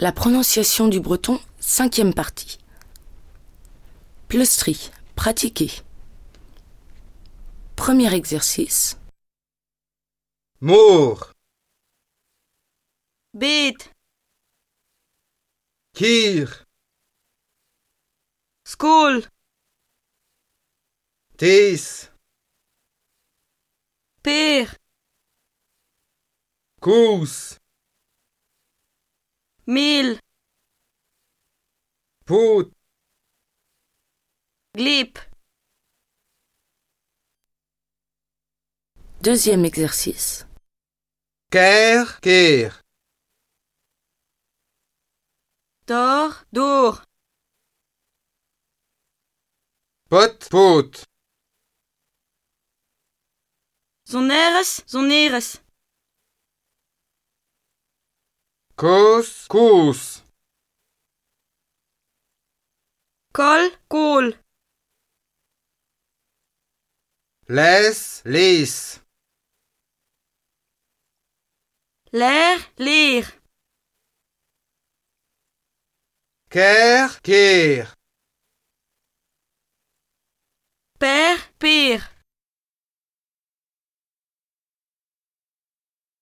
La prononciation du breton, cinquième partie. Pleustri, pratiquer. Premier exercice. Moor, Beet, kier, school, tees, peer, koes, meel, poet, glip, Deuxième exercice. keer, keer, door, door, pot, poot, zoneres, zoneres, koes, kol, kool, lees, lees, leer, leer, keer, keer, peer, peer,